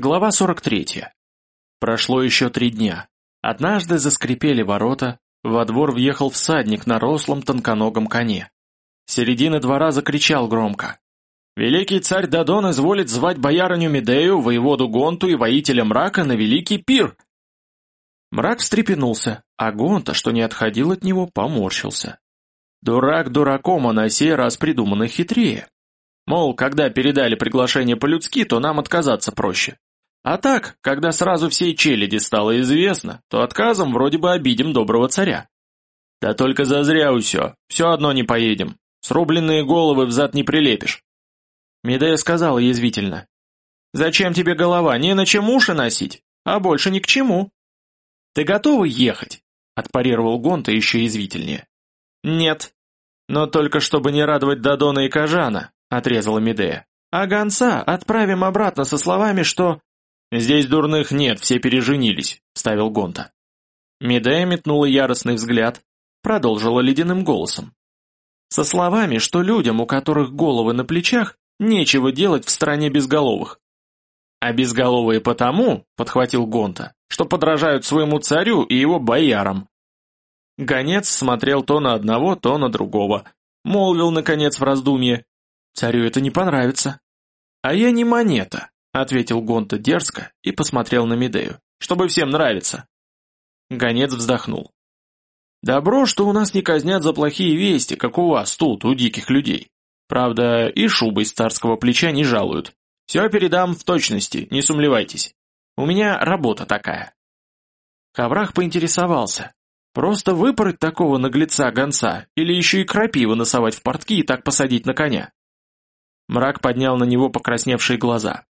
Глава 43. Прошло еще три дня. Однажды заскрипели ворота, во двор въехал всадник на рослом тонконогом коне. С середины двора закричал громко. «Великий царь Дадон изволит звать боярыню Медею, воеводу Гонту и воителя мрака на великий пир!» Мрак встрепенулся, а Гонта, что не отходил от него, поморщился. Дурак дураком, а на сей раз придумано хитрее. Мол, когда передали приглашение по-людски, то нам отказаться проще. А так, когда сразу всей челяди стало известно, то отказом вроде бы обидим доброго царя. Да только зазря усё, все одно не поедем. Срубленные головы взад не прилепишь. Медея сказала язвительно. «Зачем тебе голова? Не на чем уши носить, а больше ни к чему». «Ты готова ехать?» — отпарировал Гонта еще язвительнее. «Нет. Но только чтобы не радовать Дадона и Кажана», — отрезала Медея. «А гонца отправим обратно со словами, что «Здесь дурных нет, все переженились», — ставил Гонта. Медея метнула яростный взгляд, продолжила ледяным голосом. Со словами, что людям, у которых головы на плечах, нечего делать в стране безголовых. А безголовые потому, — подхватил Гонта, — что подражают своему царю и его боярам. Гонец смотрел то на одного, то на другого. Молвил, наконец, в раздумье. Царю это не понравится. А я не монета, — ответил Гонта дерзко и посмотрел на Медею. «Чтобы всем нравится». Гонец вздохнул. «Добро, что у нас не казнят за плохие вести, как у вас тут, у диких людей. Правда, и шубы из царского плеча не жалуют. Все передам в точности, не сумлевайтесь. У меня работа такая». Хаврах поинтересовался. Просто выпороть такого наглеца-гонца или еще и крапиву носовать в портки и так посадить на коня? Мрак поднял на него покрасневшие глаза.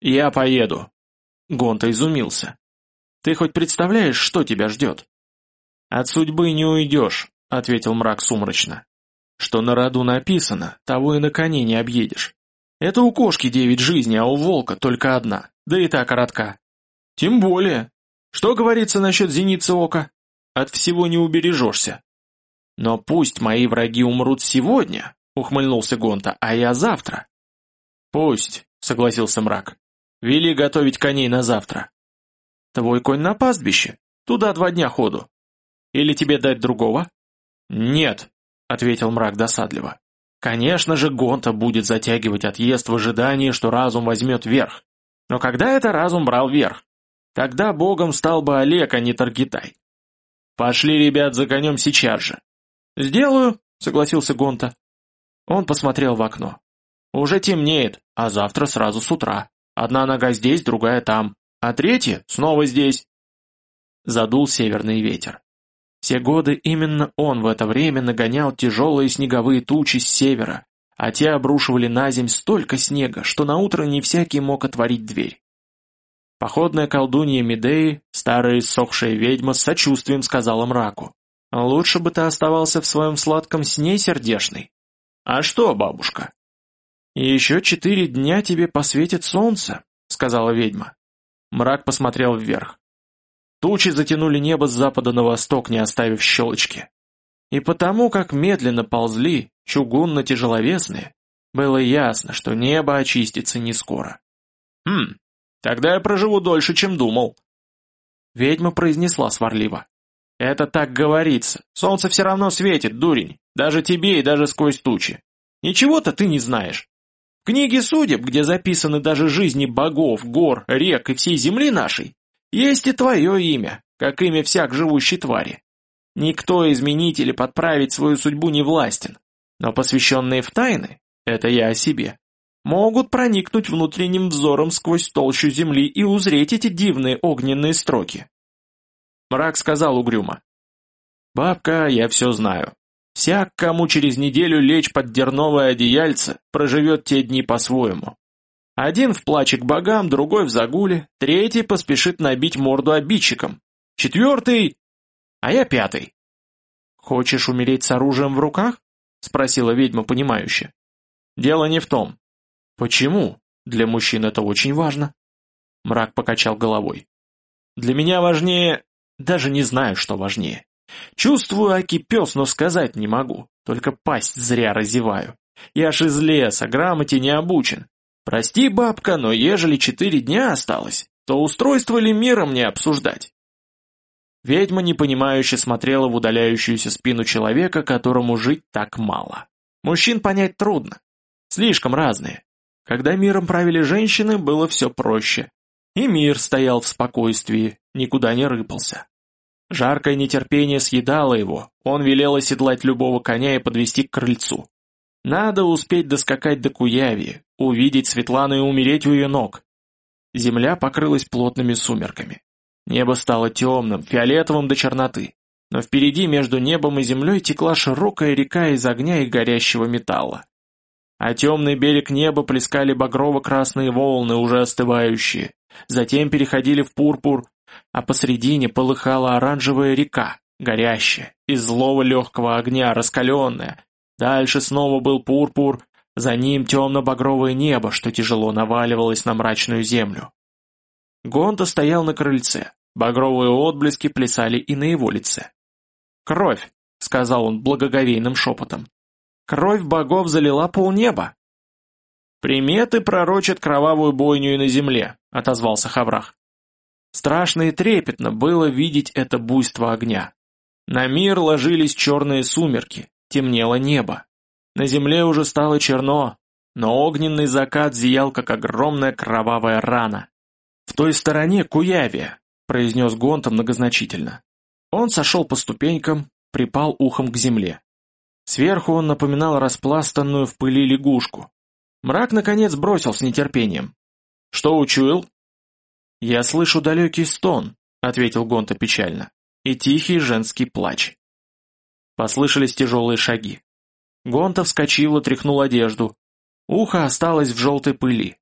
«Я поеду». Гонта изумился. «Ты хоть представляешь, что тебя ждет?» «От судьбы не уйдешь», — ответил мрак сумрачно. «Что на роду написано, того и на коне не объедешь. Это у кошки девять жизней, а у волка только одна, да и та коротка. Тем более. Что говорится насчет зеницы ока? От всего не убережешься. Но пусть мои враги умрут сегодня, ухмыльнулся Гонта, а я завтра. Пусть, согласился мрак. Вели готовить коней на завтра. Твой конь на пастбище. Туда два дня ходу. Или тебе дать другого? Нет, ответил мрак досадливо. Конечно же, Гонта будет затягивать отъезд в ожидании, что разум возьмет верх. Но когда это разум брал верх? Тогда богом стал бы Олег, а не Таргитай. Пошли, ребят, за конем сейчас же. Сделаю, согласился Гонта. Он посмотрел в окно. Уже темнеет, а завтра сразу с утра. Одна нога здесь, другая там, а третья снова здесь. Задул северный ветер. Все годы именно он в это время нагонял тяжелые снеговые тучи с севера, а те обрушивали на земь столько снега, что на утро не всякий мог отворить дверь. Походная колдунья Медеи, старая иссохшая ведьма, с сочувствием сказала мраку. «Лучше бы ты оставался в своем сладком сне сердешный». «А что, бабушка?» «И еще четыре дня тебе посветит солнце», — сказала ведьма. Мрак посмотрел вверх. Тучи затянули небо с запада на восток, не оставив щелочки. И потому, как медленно ползли, чугунно-тяжеловесные, было ясно, что небо очистится не скоро. «Хм, тогда я проживу дольше, чем думал». Ведьма произнесла сварливо. «Это так говорится. Солнце все равно светит, дурень. Даже тебе и даже сквозь тучи. Ничего-то ты не знаешь. Книги судеб, где записаны даже жизни богов, гор, рек и всей земли нашей, есть и твое имя, как имя всяк живущей твари. Никто изменить или подправить свою судьбу не властен, но посвященные в тайны, это я о себе, могут проникнуть внутренним взором сквозь толщу земли и узреть эти дивные огненные строки. Мрак сказал угрюмо. «Бабка, я все знаю. Всяк, кому через неделю лечь под дерновое одеяльце, проживет те дни по-своему. Один в плаче к богам, другой в загуле, третий поспешит набить морду обидчикам. Четвертый... А я пятый. «Хочешь умереть с оружием в руках?» — спросила ведьма понимающе. «Дело не в том». «Почему? Для мужчин это очень важно». Мрак покачал головой. «Для меня важнее... Даже не знаю, что важнее. Чувствую, аки пес, но сказать не могу. Только пасть зря разеваю. Я ж из леса, грамоте не обучен. Прости, бабка, но ежели четыре дня осталось, то устройство ли мира мне обсуждать? Ведьма непонимающе смотрела в удаляющуюся спину человека, которому жить так мало. Мужчин понять трудно. Слишком разные. Когда миром правили женщины, было все проще. И мир стоял в спокойствии, никуда не рыпался. Жаркое нетерпение съедало его, он велел оседлать любого коня и подвести к крыльцу. Надо успеть доскакать до Куяви, увидеть Светлану и умереть у ее ног. Земля покрылась плотными сумерками. Небо стало темным, фиолетовым до черноты. Но впереди между небом и землей текла широкая река из огня и горящего металла. А темный берег неба плескали багрово-красные волны, уже остывающие. Затем переходили в пурпур, а посредине полыхала оранжевая река, горящая, из злого легкого огня, раскаленная. Дальше снова был пурпур, за ним темно-багровое небо, что тяжело наваливалось на мрачную землю. Гонта стоял на крыльце, багровые отблески плясали и на его лице. «Кровь!» — сказал он благоговейным шепотом. «Кровь богов залила полнеба!» «Приметы пророчат кровавую бойню и на земле», — отозвался Хаврах. Страшно и трепетно было видеть это буйство огня. На мир ложились черные сумерки, темнело небо. На земле уже стало черно, но огненный закат зиял, как огромная кровавая рана. «В той стороне Куявия», — произнес Гонта многозначительно. Он сошел по ступенькам, припал ухом к земле. Сверху он напоминал распластанную в пыли лягушку. Мрак, наконец, бросил с нетерпением. «Что учуял?» «Я слышу далекий стон», — ответил Гонта печально, — «и тихий женский плач». Послышались тяжелые шаги. Гонта вскочила, тряхнул одежду. Ухо осталось в желтой пыли.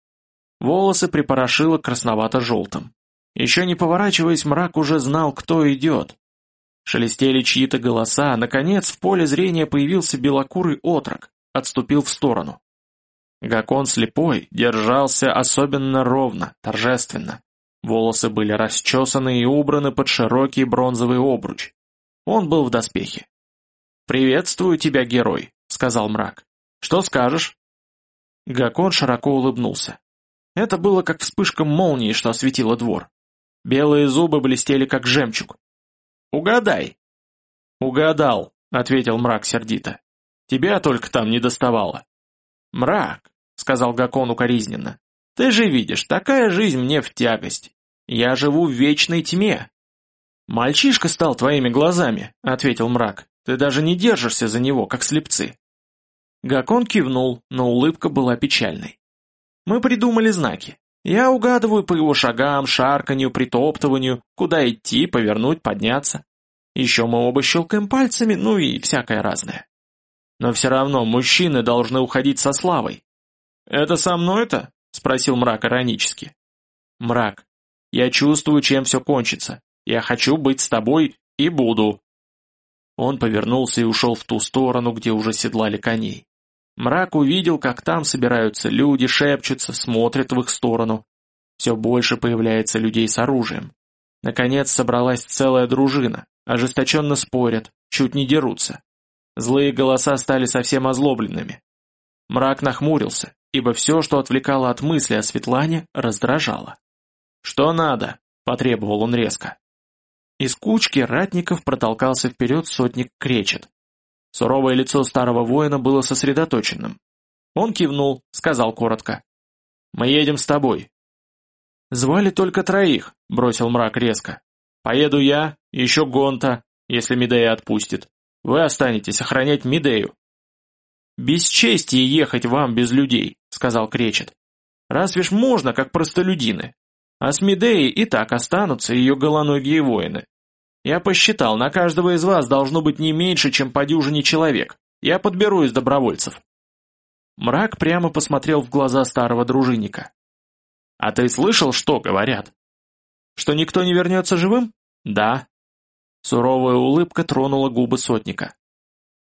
Волосы припорошило красновато-желтым. Еще не поворачиваясь, мрак уже знал, кто идет. Шелестели чьи-то голоса, наконец в поле зрения появился белокурый отрок, отступил в сторону. Гакон слепой держался особенно ровно, торжественно. Волосы были расчесаны и убраны под широкий бронзовый обруч. Он был в доспехе. «Приветствую тебя, герой», — сказал мрак. «Что скажешь?» Гакон широко улыбнулся. Это было как вспышка молнии, что осветила двор. Белые зубы блестели, как жемчуг. «Угадай!» «Угадал», — ответил мрак сердито. «Тебя только там не доставало». «Мрак», — сказал Гакон укоризненно, — «ты же видишь, такая жизнь мне в тягость. Я живу в вечной тьме». «Мальчишка стал твоими глазами», — ответил мрак. «Ты даже не держишься за него, как слепцы». Гакон кивнул, но улыбка была печальной. «Мы придумали знаки. Я угадываю по его шагам, шарканью, притоптыванию, куда идти, повернуть, подняться. Еще мы оба щелкаем пальцами, ну и всякое разное. Но все равно мужчины должны уходить со славой. «Это со мной-то?» — спросил мрак иронически. «Мрак, я чувствую, чем все кончится. Я хочу быть с тобой и буду». Он повернулся и ушел в ту сторону, где уже седлали коней. Мрак увидел, как там собираются люди, шепчутся, смотрят в их сторону. Все больше появляется людей с оружием. Наконец собралась целая дружина, ожесточенно спорят, чуть не дерутся. Злые голоса стали совсем озлобленными. Мрак нахмурился, ибо все, что отвлекало от мысли о Светлане, раздражало. «Что надо?» – потребовал он резко. Из кучки ратников протолкался вперед сотник Кречет. Суровое лицо старого воина было сосредоточенным. Он кивнул, сказал коротко. «Мы едем с тобой». «Звали только троих», — бросил мрак резко. «Поеду я, еще Гонта, если Медея отпустит. Вы останетесь охранять Медею». «Бесчестие ехать вам без людей», — сказал Кречет. «Разве ж можно, как простолюдины? А с Медеей и так останутся ее голоногие воины. Я посчитал, на каждого из вас должно быть не меньше, чем по дюжине человек. Я подберу из добровольцев». Мрак прямо посмотрел в глаза старого дружинника. «А ты слышал, что говорят?» «Что никто не вернется живым?» «Да». Суровая улыбка тронула губы сотника.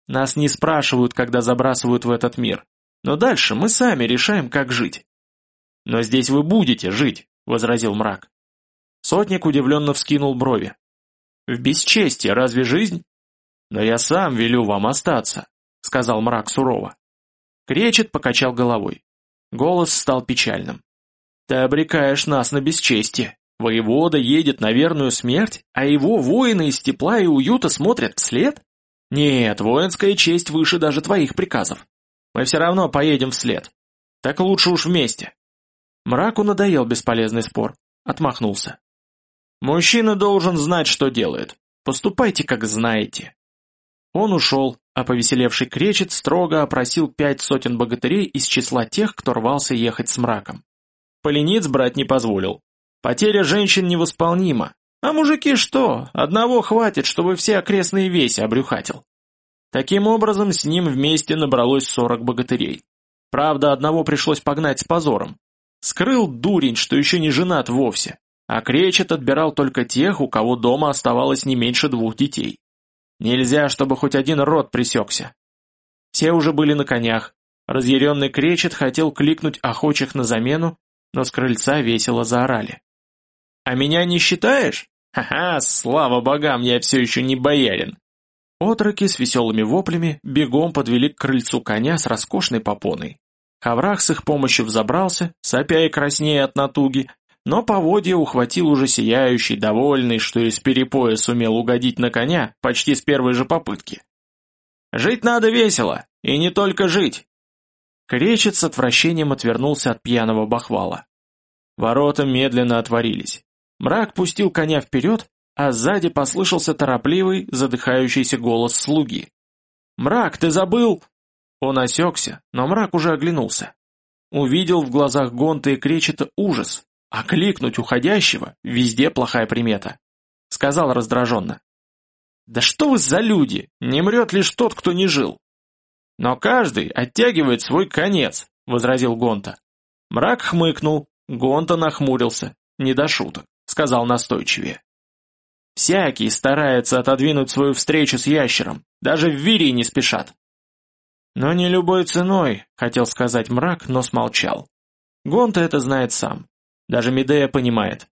«Нас не спрашивают, когда забрасывают в этот мир. Но дальше мы сами решаем, как жить». «Но здесь вы будете жить», — возразил мрак. Сотник удивленно вскинул брови. «В бесчестье разве жизнь?» «Но я сам велю вам остаться», — сказал мрак сурово. Кречет покачал головой. Голос стал печальным. «Ты обрекаешь нас на бесчестие. Воевода едет на верную смерть, а его воины из тепла и уюта смотрят вслед? Нет, воинская честь выше даже твоих приказов. Мы все равно поедем вслед. Так лучше уж вместе». Мраку надоел бесполезный спор. Отмахнулся. «Мужчина должен знать, что делает. Поступайте, как знаете». Он ушел, а повеселевший кречет строго опросил пять сотен богатырей из числа тех, кто рвался ехать с мраком. Полениц брать не позволил. Потеря женщин невосполнима. А мужики что? Одного хватит, чтобы все окрестные веси обрюхатил. Таким образом, с ним вместе набралось сорок богатырей. Правда, одного пришлось погнать с позором. Скрыл дурень, что еще не женат вовсе, а кречет отбирал только тех, у кого дома оставалось не меньше двух детей. Нельзя, чтобы хоть один род пресекся. Все уже были на конях. Разъяренный кречет хотел кликнуть охочих на замену, но с крыльца весело заорали. «А меня не считаешь? Ха-ха, слава богам, я все еще не боярин!» Отроки с веселыми воплями бегом подвели к крыльцу коня с роскошной попоной. Хаврах с их помощью взобрался, сопя и краснея от натуги, но поводья ухватил уже сияющий, довольный, что из перепоя сумел угодить на коня почти с первой же попытки. «Жить надо весело, и не только жить!» Кречет с отвращением отвернулся от пьяного бахвала. Ворота медленно отворились. Мрак пустил коня вперед, а сзади послышался торопливый, задыхающийся голос слуги. «Мрак, ты забыл?» Он осекся, но мрак уже оглянулся. Увидел в глазах Гонта и Кречета ужас, а кликнуть уходящего — везде плохая примета. Сказал раздраженно. «Да что вы за люди? Не мрет лишь тот, кто не жил. «Но каждый оттягивает свой конец», — возразил Гонта. Мрак хмыкнул, Гонта нахмурился, не до шуток, сказал настойчивее. «Всякий старается отодвинуть свою встречу с ящером, даже в Вирии не спешат». «Но не любой ценой», — хотел сказать мрак, но смолчал. Гонта это знает сам. Даже Медея понимает.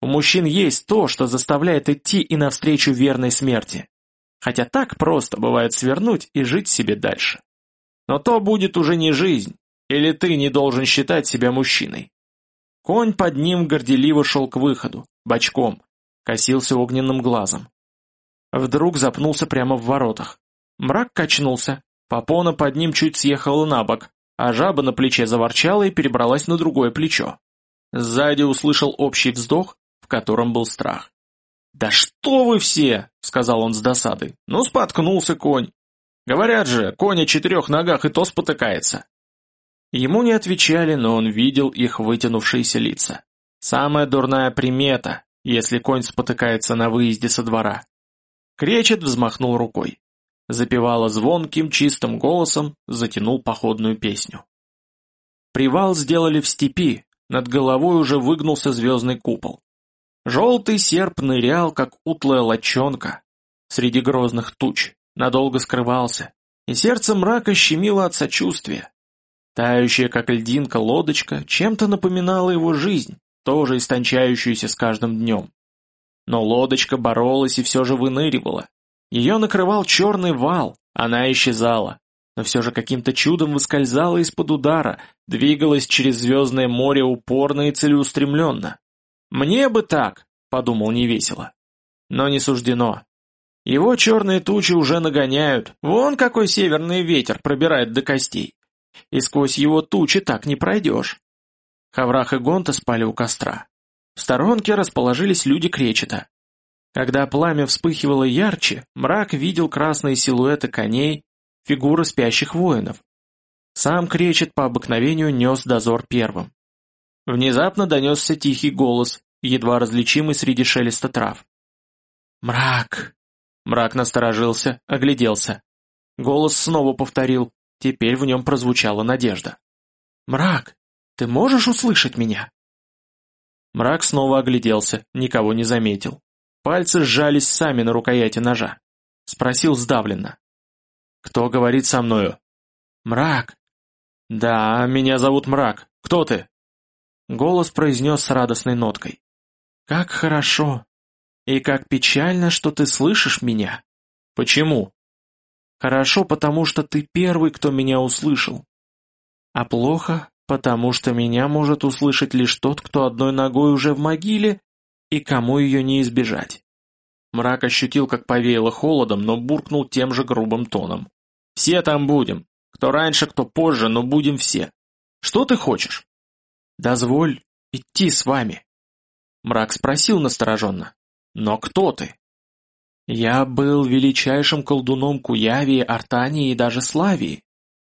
У мужчин есть то, что заставляет идти и навстречу верной смерти. Хотя так просто бывает свернуть и жить себе дальше. Но то будет уже не жизнь, или ты не должен считать себя мужчиной. Конь под ним горделиво шел к выходу, бочком, косился огненным глазом. Вдруг запнулся прямо в воротах. Мрак качнулся, попона под ним чуть съехала на бок, а жаба на плече заворчала и перебралась на другое плечо. Сзади услышал общий вздох, в котором был страх. «Да что вы все!» — сказал он с досадой. «Ну, споткнулся конь. Говорят же, конь о четырех ногах и то спотыкается». Ему не отвечали, но он видел их вытянувшиеся лица. Самая дурная примета, если конь спотыкается на выезде со двора. Кречет взмахнул рукой. Запевала звонким, чистым голосом, затянул походную песню. Привал сделали в степи, над головой уже выгнулся звездный купол. Желтый серп нырял, как утлая лочонка, среди грозных туч, надолго скрывался, и сердце мрака щемило от сочувствия. Тающая, как льдинка, лодочка чем-то напоминала его жизнь, тоже истончающуюся с каждым днем. Но лодочка боролась и все же выныривала. Ее накрывал черный вал, она исчезала, но все же каким-то чудом выскользала из-под удара, двигалась через звездное море упорно и целеустремленно. «Мне бы так», — подумал невесело. Но не суждено. Его черные тучи уже нагоняют, вон какой северный ветер пробирает до костей. И сквозь его тучи так не пройдешь. Хаврах и Гонта спали у костра. В сторонке расположились люди кречета. Когда пламя вспыхивало ярче, мрак видел красные силуэты коней, фигуры спящих воинов. Сам кречет по обыкновению нес дозор первым. Внезапно донесся тихий голос, едва различимый среди шелеста трав. «Мрак!» Мрак насторожился, огляделся. Голос снова повторил, теперь в нем прозвучала надежда. «Мрак, ты можешь услышать меня?» Мрак снова огляделся, никого не заметил. Пальцы сжались сами на рукояти ножа. Спросил сдавленно. «Кто говорит со мною?» «Мрак». «Да, меня зовут Мрак. Кто ты?» Голос произнес с радостной ноткой. «Как хорошо! И как печально, что ты слышишь меня!» «Почему?» «Хорошо, потому что ты первый, кто меня услышал. А плохо, Потому что меня может услышать лишь тот, кто одной ногой уже в могиле, и кому ее не избежать. Мрак ощутил, как повеяло холодом, но буркнул тем же грубым тоном. «Все там будем. Кто раньше, кто позже, но будем все. Что ты хочешь?» «Дозволь идти с вами». Мрак спросил настороженно. «Но кто ты?» «Я был величайшим колдуном Куявии, Артании и даже Славии.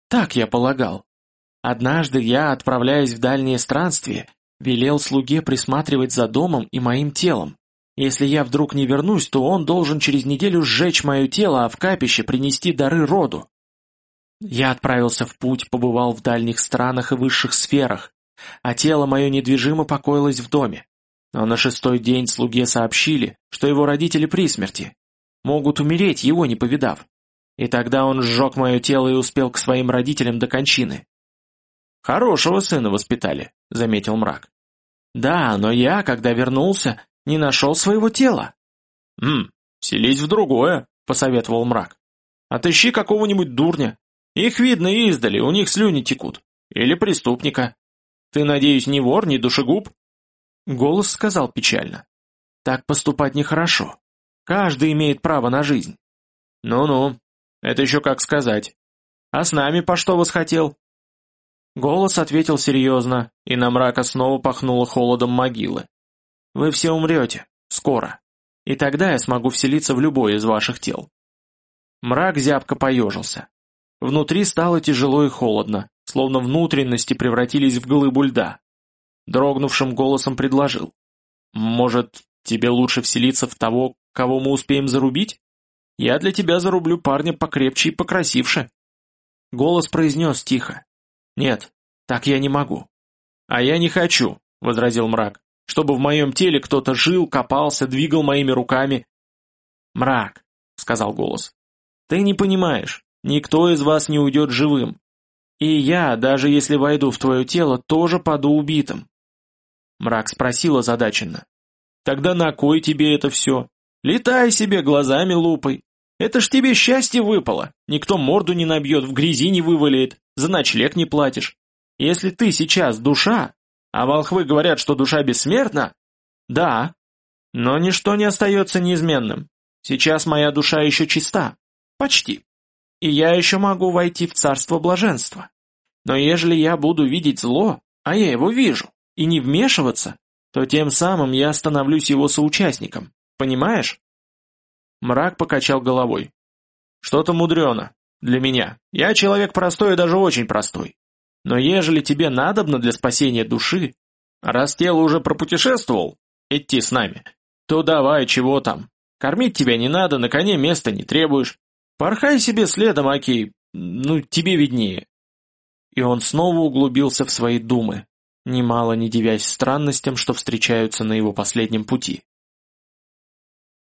Так я полагал. Однажды я, отправляясь в дальнее странствие, велел слуге присматривать за домом и моим телом. Если я вдруг не вернусь, то он должен через неделю сжечь мое тело, а в капище принести дары роду. Я отправился в путь, побывал в дальних странах и высших сферах, а тело мое недвижимо покоилось в доме. Но на шестой день слуге сообщили, что его родители при смерти. Могут умереть, его не повидав. И тогда он сжег мое тело и успел к своим родителям до кончины. «Хорошего сына воспитали», — заметил мрак. «Да, но я, когда вернулся, не нашел своего тела». «Хм, селись в другое», — посоветовал мрак. «Отыщи какого-нибудь дурня. Их видно издали, у них слюни текут. Или преступника. Ты, надеюсь, не вор, не душегуб?» Голос сказал печально. «Так поступать нехорошо. Каждый имеет право на жизнь». «Ну-ну, это еще как сказать. А с нами по что восхотел?» Голос ответил серьезно, и на мрака снова пахнуло холодом могилы. «Вы все умрете. Скоро. И тогда я смогу вселиться в любое из ваших тел». Мрак зябко поежился. Внутри стало тяжело и холодно, словно внутренности превратились в глыбу льда. Дрогнувшим голосом предложил. «Может, тебе лучше вселиться в того, кого мы успеем зарубить? Я для тебя зарублю парня покрепче и покрасивше». Голос произнес тихо. «Нет, так я не могу». «А я не хочу», — возразил мрак, «чтобы в моем теле кто-то жил, копался, двигал моими руками». «Мрак», — сказал голос, — «ты не понимаешь, никто из вас не уйдет живым. И я, даже если войду в твое тело, тоже паду убитым». Мрак спросил озадаченно. «Тогда на кой тебе это все? Летай себе глазами лупой. Это ж тебе счастье выпало. Никто морду не набьет, в грязи не вывалит, за ночлег не платишь. Если ты сейчас душа, а волхвы говорят, что душа бессмертна, да, но ничто не остается неизменным. Сейчас моя душа еще чиста. Почти. И я еще могу войти в царство блаженства. Но ежели я буду видеть зло, а я его вижу, и не вмешиваться, то тем самым я становлюсь его соучастником. Понимаешь? Мрак покачал головой. «Что-то мудрено. Для меня. Я человек простой и даже очень простой. Но ежели тебе надобно для спасения души, раз тело уже пропутешествовал, идти с нами, то давай, чего там. Кормить тебя не надо, на коне места не требуешь. Порхай себе следом, Аки, ну, тебе виднее». И он снова углубился в свои думы, немало не девясь странностям, что встречаются на его последнем пути.